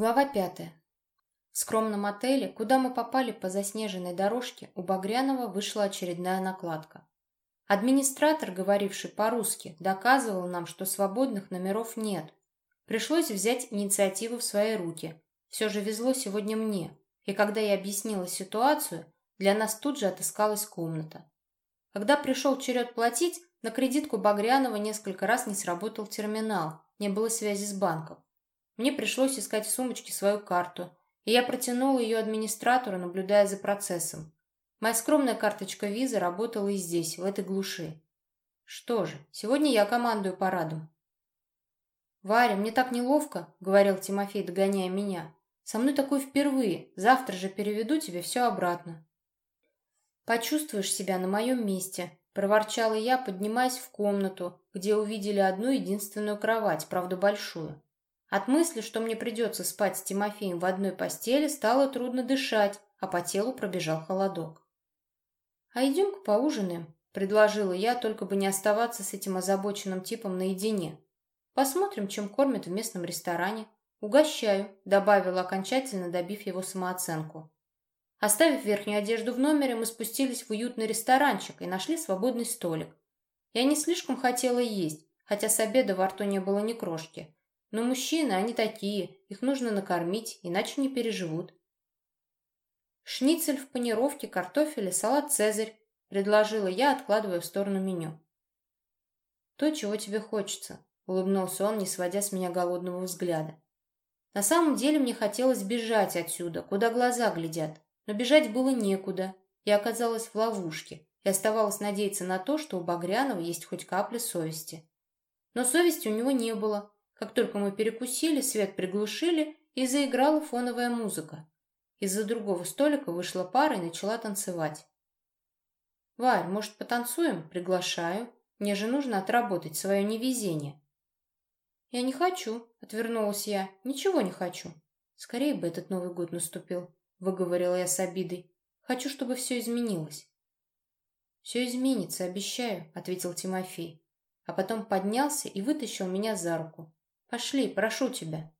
Глава пятая. В скромном отеле, куда мы попали по заснеженной дорожке, у Багрянова вышла очередная накладка. Администратор, говоривший по-русски, доказывал нам, что свободных номеров нет. Пришлось взять инициативу в свои руки. Все же везло сегодня мне. И когда я объяснила ситуацию, для нас тут же отыскалась комната. Когда пришел черед платить, на кредитку Багрянова несколько раз не сработал терминал, не было связи с банком. Мне пришлось искать в сумочке свою карту, и я протянула ее администратору, наблюдая за процессом. Моя скромная карточка визы работала и здесь, в этой глуши. Что же, сегодня я командую парадом. «Варя, мне так неловко», — говорил Тимофей, догоняя меня. «Со мной такое впервые. Завтра же переведу тебе все обратно». «Почувствуешь себя на моем месте», — проворчала я, поднимаясь в комнату, где увидели одну единственную кровать, правда большую. От мысли, что мне придется спать с Тимофеем в одной постели, стало трудно дышать, а по телу пробежал холодок. «А идем-ка поужинаем», — предложила я, только бы не оставаться с этим озабоченным типом наедине. «Посмотрим, чем кормят в местном ресторане. Угощаю», — добавила окончательно, добив его самооценку. Оставив верхнюю одежду в номере, мы спустились в уютный ресторанчик и нашли свободный столик. Я не слишком хотела есть, хотя с обеда во рту не было ни крошки. Но мужчины, они такие, их нужно накормить, иначе не переживут. Шницель в панировке, картофель и салат «Цезарь», предложила я, откладывая в сторону меню. То, чего тебе хочется, улыбнулся он, не сводя с меня голодного взгляда. На самом деле мне хотелось бежать отсюда, куда глаза глядят, но бежать было некуда. Я оказалась в ловушке и оставалось надеяться на то, что у Багрянова есть хоть капля совести. Но совести у него не было, как только мы перекусили, свет приглушили, и заиграла фоновая музыка. Из-за другого столика вышла пара и начала танцевать. «Варь, может, потанцуем? Приглашаю. Мне же нужно отработать свое невезение». «Я не хочу», — отвернулась я. «Ничего не хочу. Скорее бы этот Новый год наступил», — выговорила я с обидой. «Хочу, чтобы все изменилось». «Все изменится, обещаю», — ответил Тимофей. А потом поднялся и вытащил меня за руку. Пошли, прошу тебя.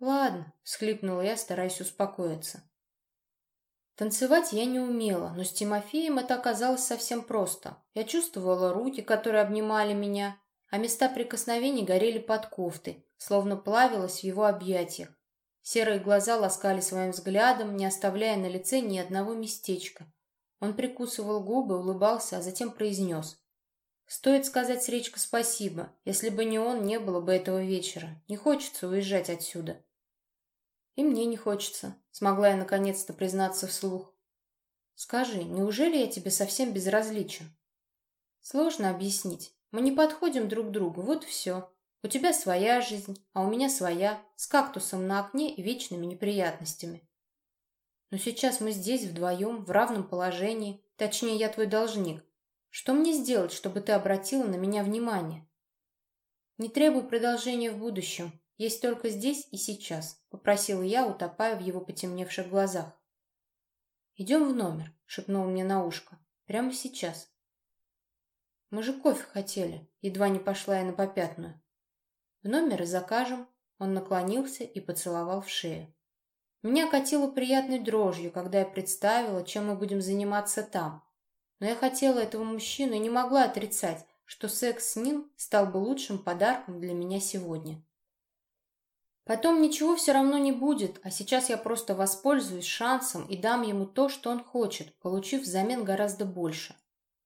Ладно, всхлипнула я, стараясь успокоиться. Танцевать я не умела, но с Тимофеем это оказалось совсем просто. Я чувствовала руки, которые обнимали меня, а места прикосновений горели под кофтой, словно плавилась в его объятиях. Серые глаза ласкали своим взглядом, не оставляя на лице ни одного местечка. Он прикусывал губы, улыбался, а затем произнес. Стоит сказать с Речка спасибо. Если бы не он, не было бы этого вечера. Не хочется уезжать отсюда. И мне не хочется, смогла я наконец-то признаться вслух. Скажи, неужели я тебе совсем безразличен? Сложно объяснить. Мы не подходим друг к другу, вот все. У тебя своя жизнь, а у меня своя, с кактусом на окне и вечными неприятностями. Но сейчас мы здесь вдвоем, в равном положении, точнее, я твой должник, что мне сделать, чтобы ты обратила на меня внимание? Не требуй продолжения в будущем. Есть только здесь и сейчас, попросила я, утопая в его потемневших глазах. Идем в номер, шепнул мне на ушко. Прямо сейчас. Мы же кофе хотели, едва не пошла я на попятную. В номер и закажем. Он наклонился и поцеловал в шею. Меня катило приятной дрожью, когда я представила, чем мы будем заниматься там. Но я хотела этого мужчину и не могла отрицать, что секс с ним стал бы лучшим подарком для меня сегодня. Потом ничего все равно не будет, а сейчас я просто воспользуюсь шансом и дам ему то, что он хочет, получив взамен гораздо больше.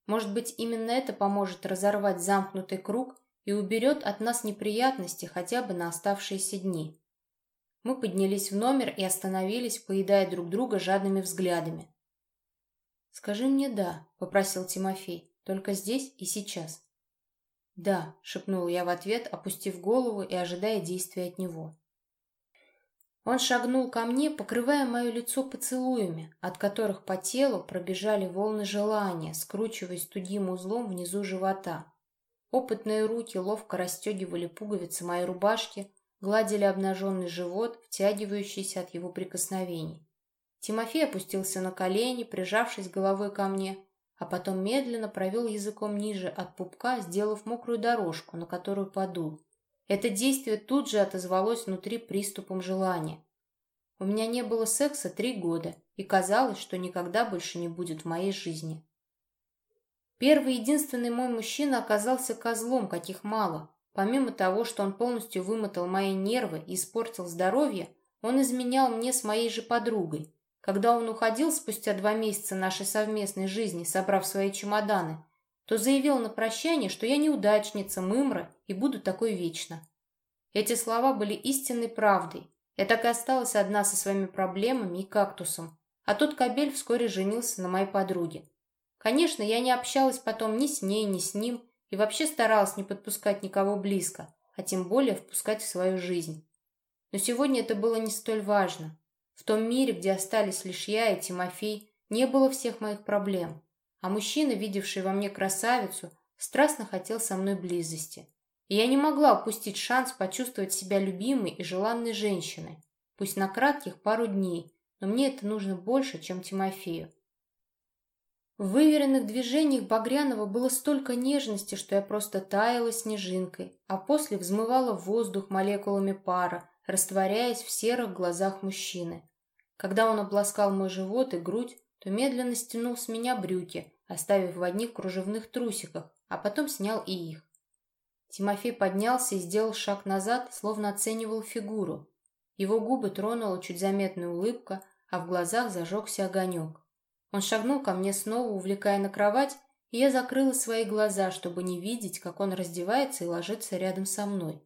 Может быть, именно это поможет разорвать замкнутый круг и уберет от нас неприятности хотя бы на оставшиеся дни. Мы поднялись в номер и остановились, поедая друг друга жадными взглядами. «Скажи мне «да», — попросил Тимофей, — «только здесь и сейчас». «Да», — шепнул я в ответ, опустив голову и ожидая действия от него. Он шагнул ко мне, покрывая мое лицо поцелуями, от которых по телу пробежали волны желания, скручиваясь тугим узлом внизу живота. Опытные руки ловко расстегивали пуговицы моей рубашки, гладили обнаженный живот, втягивающийся от его прикосновений. Тимофей опустился на колени, прижавшись головой ко мне, а потом медленно провел языком ниже от пупка, сделав мокрую дорожку, на которую подул. Это действие тут же отозвалось внутри приступом желания. У меня не было секса три года, и казалось, что никогда больше не будет в моей жизни. Первый единственный мой мужчина оказался козлом, каких мало. Помимо того, что он полностью вымотал мои нервы и испортил здоровье, он изменял мне с моей же подругой. Когда он уходил спустя два месяца нашей совместной жизни, собрав свои чемоданы, то заявил на прощание, что я неудачница, мымра и буду такой вечно. Эти слова были истинной правдой. Я так и осталась одна со своими проблемами и кактусом, а тот кобель вскоре женился на моей подруге. Конечно, я не общалась потом ни с ней, ни с ним, и вообще старалась не подпускать никого близко, а тем более впускать в свою жизнь. Но сегодня это было не столь важно. В том мире, где остались лишь я и Тимофей, не было всех моих проблем, а мужчина, видевший во мне красавицу, страстно хотел со мной близости. И я не могла упустить шанс почувствовать себя любимой и желанной женщиной, пусть на кратких пару дней, но мне это нужно больше, чем Тимофею. В выверенных движениях Багрянова было столько нежности, что я просто таяла снежинкой, а после взмывала в воздух молекулами пара, растворяясь в серых глазах мужчины. Когда он обласкал мой живот и грудь, то медленно стянул с меня брюки, оставив в одних кружевных трусиках, а потом снял и их. Тимофей поднялся и сделал шаг назад, словно оценивал фигуру. Его губы тронула чуть заметная улыбка, а в глазах зажегся огонек. Он шагнул ко мне снова, увлекая на кровать, и я закрыла свои глаза, чтобы не видеть, как он раздевается и ложится рядом со мной.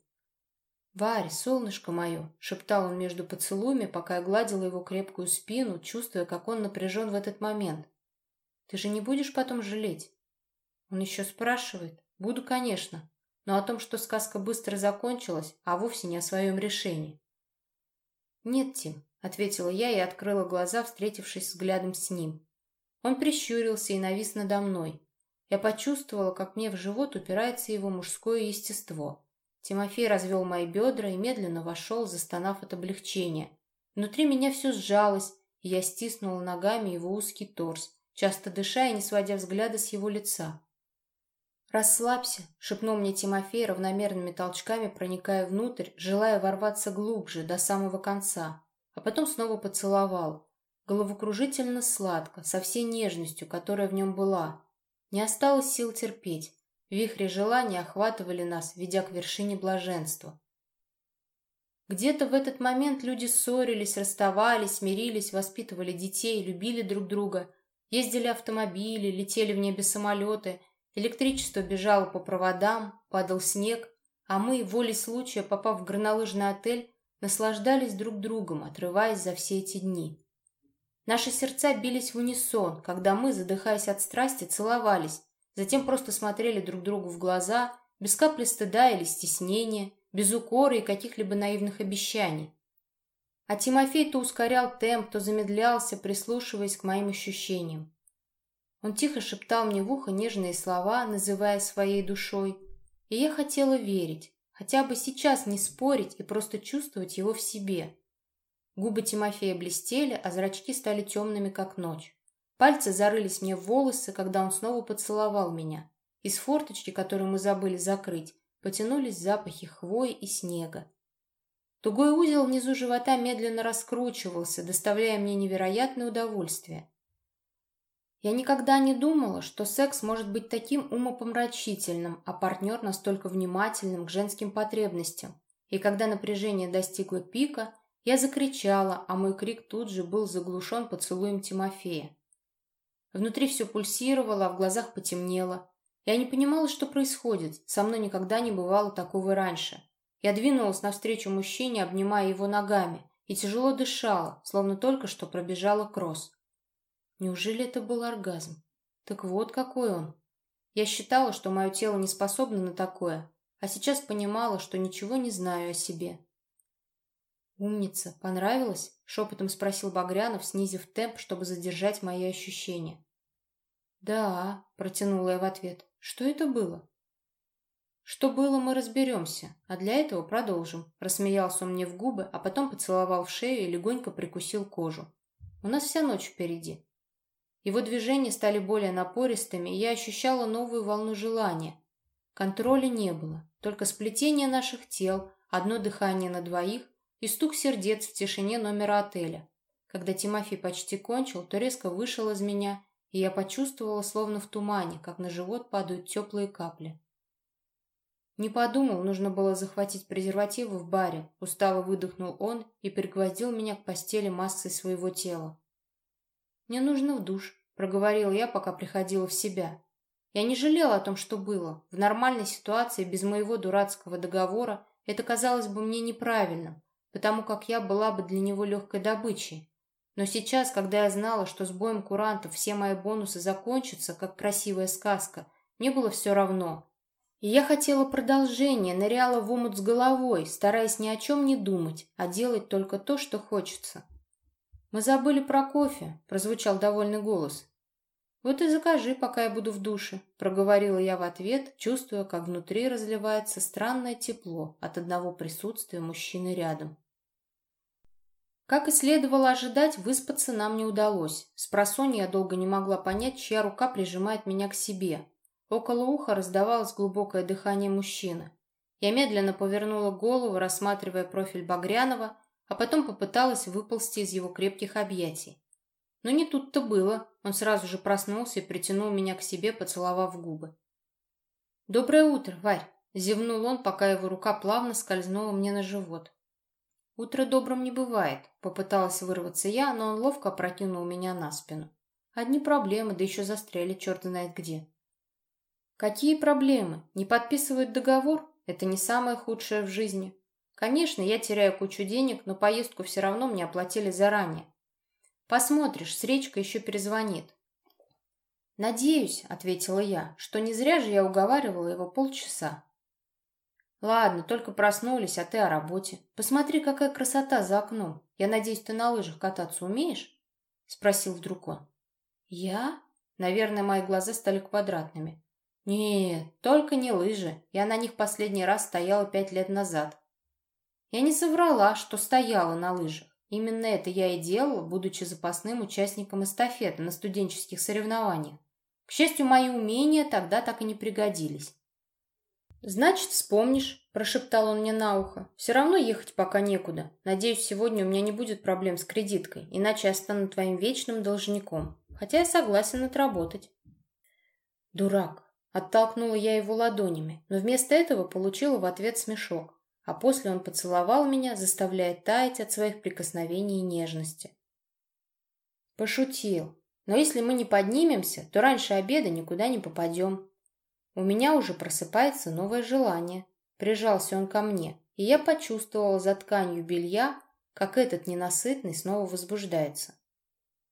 «Варь, солнышко мое!» — шептал он между поцелуями, пока я гладила его крепкую спину, чувствуя, как он напряжен в этот момент. «Ты же не будешь потом жалеть?» Он еще спрашивает. «Буду, конечно, но о том, что сказка быстро закончилась, а вовсе не о своем решении». «Нет, Тим», — ответила я и открыла глаза, встретившись взглядом с ним. Он прищурился и навис надо мной. Я почувствовала, как мне в живот упирается его мужское естество. Тимофей развел мои бедра и медленно вошел, застонав от облегчения. Внутри меня все сжалось, и я стиснула ногами его узкий торс, часто дыша и не сводя взгляда с его лица. «Расслабься», — шепнул мне Тимофей равномерными толчками, проникая внутрь, желая ворваться глубже, до самого конца, а потом снова поцеловал. Головокружительно сладко, со всей нежностью, которая в нем была. Не осталось сил терпеть. Вихри желания охватывали нас, ведя к вершине блаженства. Где-то в этот момент люди ссорились, расставались, мирились, воспитывали детей, любили друг друга, ездили автомобили, летели в небе самолеты, электричество бежало по проводам, падал снег, а мы, волей случая, попав в горнолыжный отель, наслаждались друг другом, отрываясь за все эти дни. Наши сердца бились в унисон, когда мы, задыхаясь от страсти, целовались, затем просто смотрели друг другу в глаза, без капли стыда или стеснения, без укора и каких-либо наивных обещаний. А Тимофей то ускорял темп, то замедлялся, прислушиваясь к моим ощущениям. Он тихо шептал мне в ухо нежные слова, называя своей душой, и я хотела верить, хотя бы сейчас не спорить и просто чувствовать его в себе. Губы Тимофея блестели, а зрачки стали темными, как ночь. Пальцы зарылись мне в волосы, когда он снова поцеловал меня. Из форточки, которую мы забыли закрыть, потянулись запахи хвои и снега. Тугой узел внизу живота медленно раскручивался, доставляя мне невероятное удовольствие. Я никогда не думала, что секс может быть таким умопомрачительным, а партнер настолько внимательным к женским потребностям. И когда напряжение достигло пика, я закричала, а мой крик тут же был заглушен поцелуем Тимофея. Внутри все пульсировало, а в глазах потемнело. Я не понимала, что происходит. Со мной никогда не бывало такого раньше. Я двинулась навстречу мужчине, обнимая его ногами, и тяжело дышала, словно только что пробежала кросс. Неужели это был оргазм? Так вот какой он. Я считала, что мое тело не способно на такое, а сейчас понимала, что ничего не знаю о себе. «Умница, понравилось?» — шепотом спросил Багрянов, снизив темп, чтобы задержать мои ощущения. «Да», — протянула я в ответ. «Что это было?» «Что было, мы разберемся, а для этого продолжим», — рассмеялся он мне в губы, а потом поцеловал в шею и легонько прикусил кожу. «У нас вся ночь впереди». Его движения стали более напористыми, и я ощущала новую волну желания. Контроля не было, только сплетение наших тел, одно дыхание на двоих, и стук сердец в тишине номера отеля. Когда Тимофей почти кончил, то резко вышел из меня, и я почувствовала, словно в тумане, как на живот падают теплые капли. Не подумал, нужно было захватить презервативы в баре. Устало выдохнул он и пригвоздил меня к постели массой своего тела. «Мне нужно в душ», — проговорил я, пока приходила в себя. Я не жалела о том, что было. В нормальной ситуации, без моего дурацкого договора, это казалось бы мне неправильным, потому как я была бы для него легкой добычей. Но сейчас, когда я знала, что с боем курантов все мои бонусы закончатся, как красивая сказка, мне было все равно. И я хотела продолжения, ныряла в омут с головой, стараясь ни о чем не думать, а делать только то, что хочется. «Мы забыли про кофе», — прозвучал довольный голос. «Вот и закажи, пока я буду в душе», — проговорила я в ответ, чувствуя, как внутри разливается странное тепло от одного присутствия мужчины рядом. Как и следовало ожидать, выспаться нам не удалось. С просонья я долго не могла понять, чья рука прижимает меня к себе. Около уха раздавалось глубокое дыхание мужчины. Я медленно повернула голову, рассматривая профиль Багрянова, а потом попыталась выползти из его крепких объятий. Но не тут-то было. Он сразу же проснулся и притянул меня к себе, поцеловав губы. «Доброе утро, Варь!» — зевнул он, пока его рука плавно скользнула мне на живот. «Утро добрым не бывает», — попыталась вырваться я, но он ловко опрокинул меня на спину. «Одни проблемы, да еще застряли черт знает где». «Какие проблемы? Не подписывают договор? Это не самое худшее в жизни. Конечно, я теряю кучу денег, но поездку все равно мне оплатили заранее. Посмотришь, с речкой еще перезвонит». «Надеюсь», — ответила я, — «что не зря же я уговаривала его полчаса. Ладно, только проснулись, а ты о работе. Посмотри, какая красота за окном. Я надеюсь, ты на лыжах кататься умеешь? Спросил вдруг он. Я? Наверное, мои глаза стали квадратными. Нет, только не лыжи. Я на них последний раз стояла пять лет назад. Я не соврала, что стояла на лыжах. Именно это я и делала, будучи запасным участником эстафеты на студенческих соревнованиях. К счастью, мои умения тогда так и не пригодились. «Значит, вспомнишь», – прошептал он мне на ухо. «Все равно ехать пока некуда. Надеюсь, сегодня у меня не будет проблем с кредиткой, иначе я стану твоим вечным должником. Хотя я согласен отработать». «Дурак!» – оттолкнула я его ладонями, но вместо этого получила в ответ смешок. А после он поцеловал меня, заставляя таять от своих прикосновений и нежности. Пошутил. Но если мы не поднимемся, то раньше обеда никуда не попадем. У меня уже просыпается новое желание. Прижался он ко мне, и я почувствовала за тканью белья, как этот ненасытный снова возбуждается.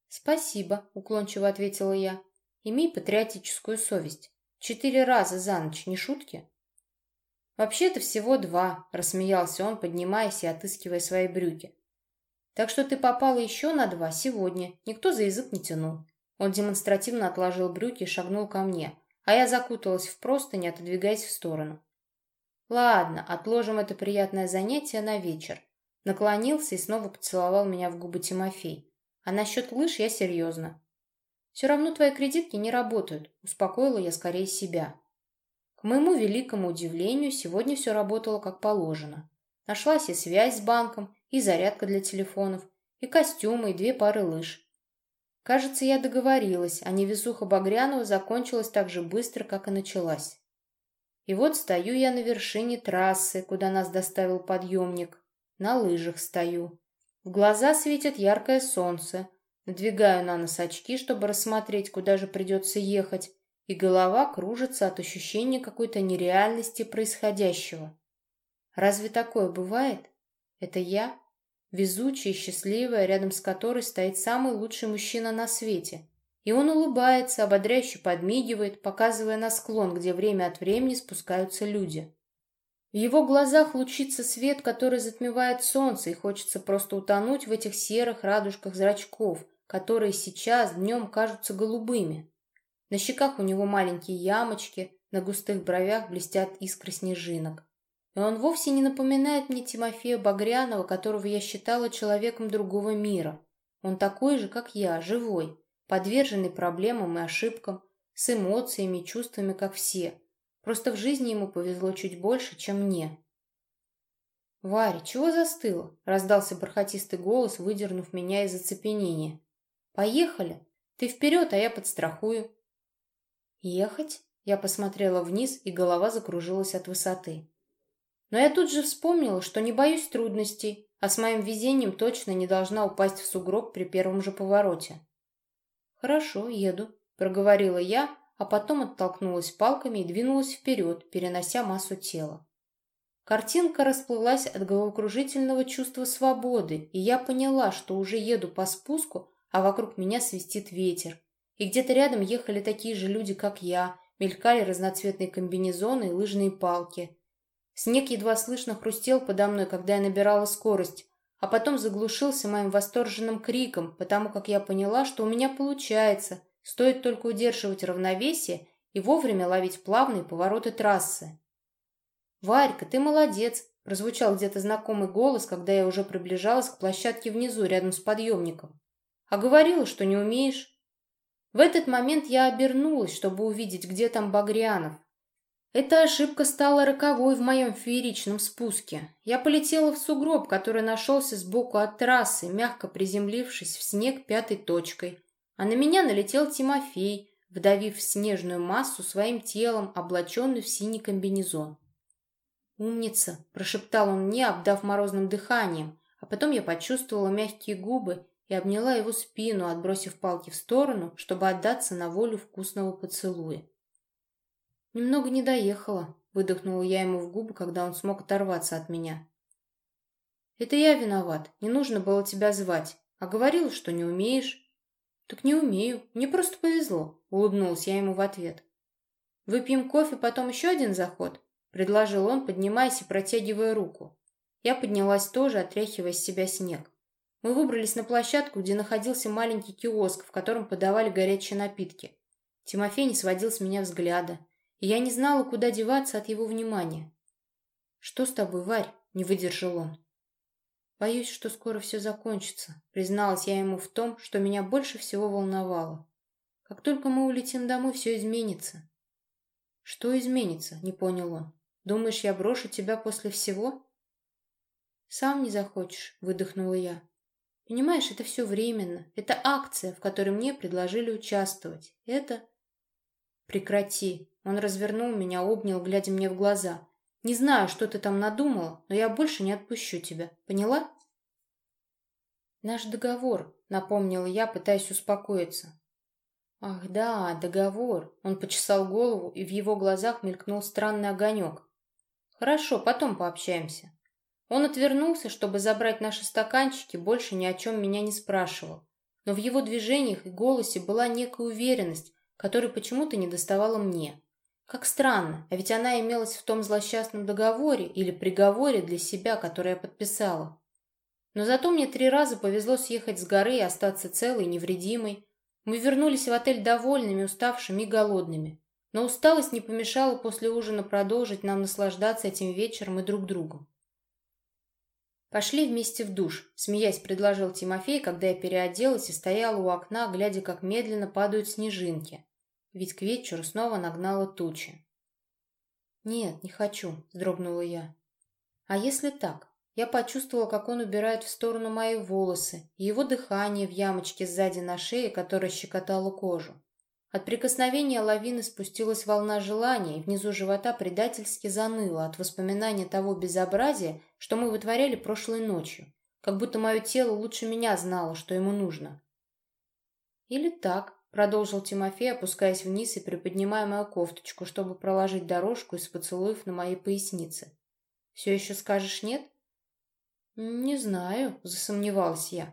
«Спасибо», — уклончиво ответила я. «Имей патриотическую совесть. Четыре раза за ночь, не шутки?» «Вообще-то всего два», — рассмеялся он, поднимаясь и отыскивая свои брюки. «Так что ты попала еще на два сегодня. Никто за язык не тянул». Он демонстративно отложил брюки и шагнул ко мне, а я закуталась в простынь, отодвигаясь в сторону. Ладно, отложим это приятное занятие на вечер. Наклонился и снова поцеловал меня в губы Тимофей. А насчет лыж я серьезно. Все равно твои кредитки не работают, успокоила я скорее себя. К моему великому удивлению, сегодня все работало как положено. Нашлась и связь с банком, и зарядка для телефонов, и костюмы, и две пары лыж. Кажется, я договорилась, а невезуха Багрянова закончилась так же быстро, как и началась. И вот стою я на вершине трассы, куда нас доставил подъемник. На лыжах стою. В глаза светит яркое солнце. Надвигаю на нос очки, чтобы рассмотреть, куда же придется ехать, и голова кружится от ощущения какой-то нереальности происходящего. Разве такое бывает? Это я? Везучая и счастливая, рядом с которой стоит самый лучший мужчина на свете. И он улыбается, ободряюще подмигивает, показывая на склон, где время от времени спускаются люди. В его глазах лучится свет, который затмевает солнце, и хочется просто утонуть в этих серых радужках зрачков, которые сейчас днем кажутся голубыми. На щеках у него маленькие ямочки, на густых бровях блестят искры снежинок. И он вовсе не напоминает мне Тимофея Багрянова, которого я считала человеком другого мира. Он такой же, как я, живой, подверженный проблемам и ошибкам, с эмоциями и чувствами, как все. Просто в жизни ему повезло чуть больше, чем мне. «Варя, чего застыла?» — раздался бархатистый голос, выдернув меня из оцепенения. «Поехали! Ты вперед, а я подстрахую». «Ехать?» — я посмотрела вниз, и голова закружилась от высоты. Но я тут же вспомнила, что не боюсь трудностей, а с моим везением точно не должна упасть в сугроб при первом же повороте. «Хорошо, еду», — проговорила я, а потом оттолкнулась палками и двинулась вперед, перенося массу тела. Картинка расплылась от головокружительного чувства свободы, и я поняла, что уже еду по спуску, а вокруг меня свистит ветер. И где-то рядом ехали такие же люди, как я, мелькали разноцветные комбинезоны и лыжные палки. Снег едва слышно хрустел подо мной, когда я набирала скорость, а потом заглушился моим восторженным криком, потому как я поняла, что у меня получается, стоит только удерживать равновесие и вовремя ловить плавные повороты трассы. «Варька, ты молодец!» — прозвучал где-то знакомый голос, когда я уже приближалась к площадке внизу, рядом с подъемником. «А говорила, что не умеешь?» В этот момент я обернулась, чтобы увидеть, где там Багрянов. Эта ошибка стала роковой в моем фееричном спуске. Я полетела в сугроб, который нашелся сбоку от трассы, мягко приземлившись в снег пятой точкой. А на меня налетел Тимофей, вдавив в снежную массу своим телом, облаченный в синий комбинезон. «Умница!» – прошептал он мне, обдав морозным дыханием, а потом я почувствовала мягкие губы и обняла его спину, отбросив палки в сторону, чтобы отдаться на волю вкусного поцелуя. «Немного не доехала», – выдохнула я ему в губы, когда он смог оторваться от меня. «Это я виноват, не нужно было тебя звать, а говорил, что не умеешь». «Так не умею, мне просто повезло», – улыбнулась я ему в ответ. «Выпьем кофе, потом еще один заход?» предложил он, поднимаясь и протягивая руку. Я поднялась тоже, отряхивая с себя снег. Мы выбрались на площадку, где находился маленький киоск, в котором подавали горячие напитки. Тимофей не сводил с меня взгляда, я не знала, куда деваться от его внимания. «Что с тобой, Варь?» — не выдержал он. «Боюсь, что скоро все закончится», — призналась я ему в том, что меня больше всего волновало. «Как только мы улетим домой, все изменится». «Что изменится?» — не понял он. Думаешь, я брошу тебя после всего? Сам не захочешь, выдохнула я. Понимаешь, это все временно. Это акция, в которой мне предложили участвовать. Это... Прекрати. Он развернул меня, обнял, глядя мне в глаза. Не знаю, что ты там надумала, но я больше не отпущу тебя. Поняла? Наш договор, напомнила я, пытаясь успокоиться. Ах да, договор. Он почесал голову, и в его глазах мелькнул странный огонек. Хорошо, потом пообщаемся. Он отвернулся, чтобы забрать наши стаканчики, больше ни о чем меня не спрашивал. Но в его движениях и голосе была некая уверенность, которой почему-то не доставала мне. Как странно, а ведь она имелась в том злосчастном договоре или приговоре для себя, который я подписала. Но зато мне три раза повезло съехать с горы и остаться целой, невредимой. Мы вернулись в отель довольными, уставшими и голодными. Но усталость не помешала после ужина продолжить нам наслаждаться этим вечером и друг другом. «Пошли вместе в душ», — смеясь предложил Тимофей, когда я переоделась и стояла у окна, глядя, как медленно падают снежинки. Ведь к вечеру снова нагнала тучи. «Нет, не хочу», — вздрогнула я. «А если так?» Я почувствовала, как он убирает в сторону мои волосы и его дыхание в ямочке сзади на шее, которая щекотала кожу. От прикосновения лавины спустилась волна желания, и внизу живота предательски заныло от воспоминания того безобразия, что мы вытворяли прошлой ночью, как будто мое тело лучше меня знало, что ему нужно. «Или так», — продолжил Тимофей, опускаясь вниз и приподнимая мою кофточку, чтобы проложить дорожку из поцелуев на моей пояснице. «Все еще скажешь нет?» «Не знаю», — засомневалась я.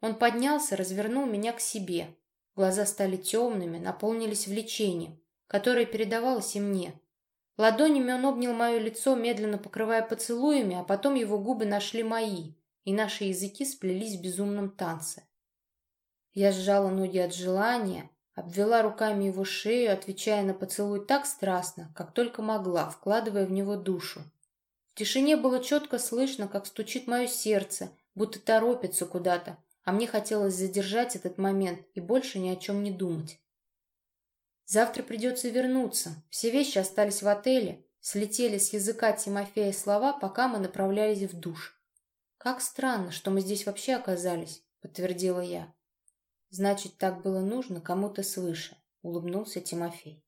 Он поднялся, развернул меня к себе, Глаза стали темными, наполнились влечением, которое передавалось и мне. Ладонями он обнял мое лицо, медленно покрывая поцелуями, а потом его губы нашли мои, и наши языки сплелись в безумном танце. Я сжала ноги от желания, обвела руками его шею, отвечая на поцелуй так страстно, как только могла, вкладывая в него душу. В тишине было четко слышно, как стучит мое сердце, будто торопится куда-то, а мне хотелось задержать этот момент и больше ни о чем не думать. Завтра придется вернуться. Все вещи остались в отеле. Слетели с языка Тимофея слова, пока мы направлялись в душ. «Как странно, что мы здесь вообще оказались», — подтвердила я. «Значит, так было нужно кому-то свыше», — улыбнулся Тимофей.